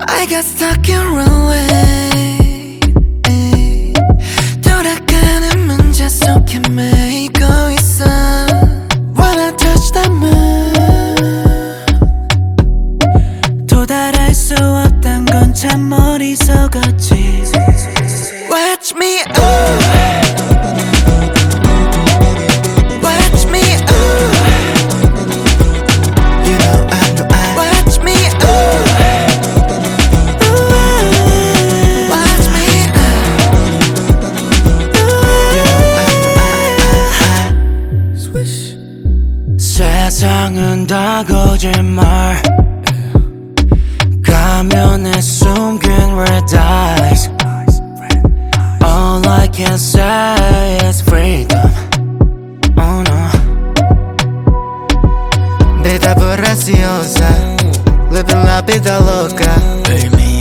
I got stuck in runway 돌아가는 문제 속에 매이고 있어 When I touch the moon 도달할 수 없단 건 참 머리속었지 세상은 다 거짓말 가면에 숨긴 red eyes All I can say is freedom Oh no Vida graciosa Living la vida loca 의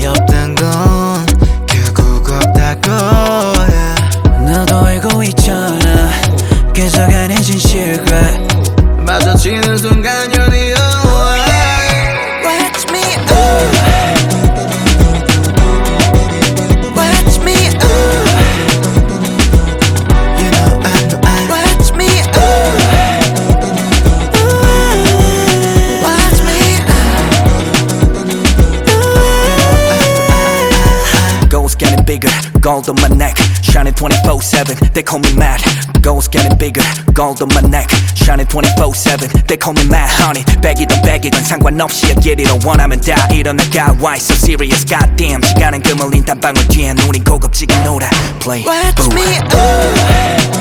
Watch me, Watch me, You know I Watch me. Watch me. Goals getting bigger gold on my neck, shining 24-7, they call me mad. Goals getting bigger, gold on my neck, shining 24-7, they call me mad. Honey, 백이든 백이든 상관없이 여기리로 원하면 다 일어나가. Why so serious, goddamn. 시간은 그물린 단방울 뒤에 눈이 고급지게 놀아. Play, Watch boom. me ooh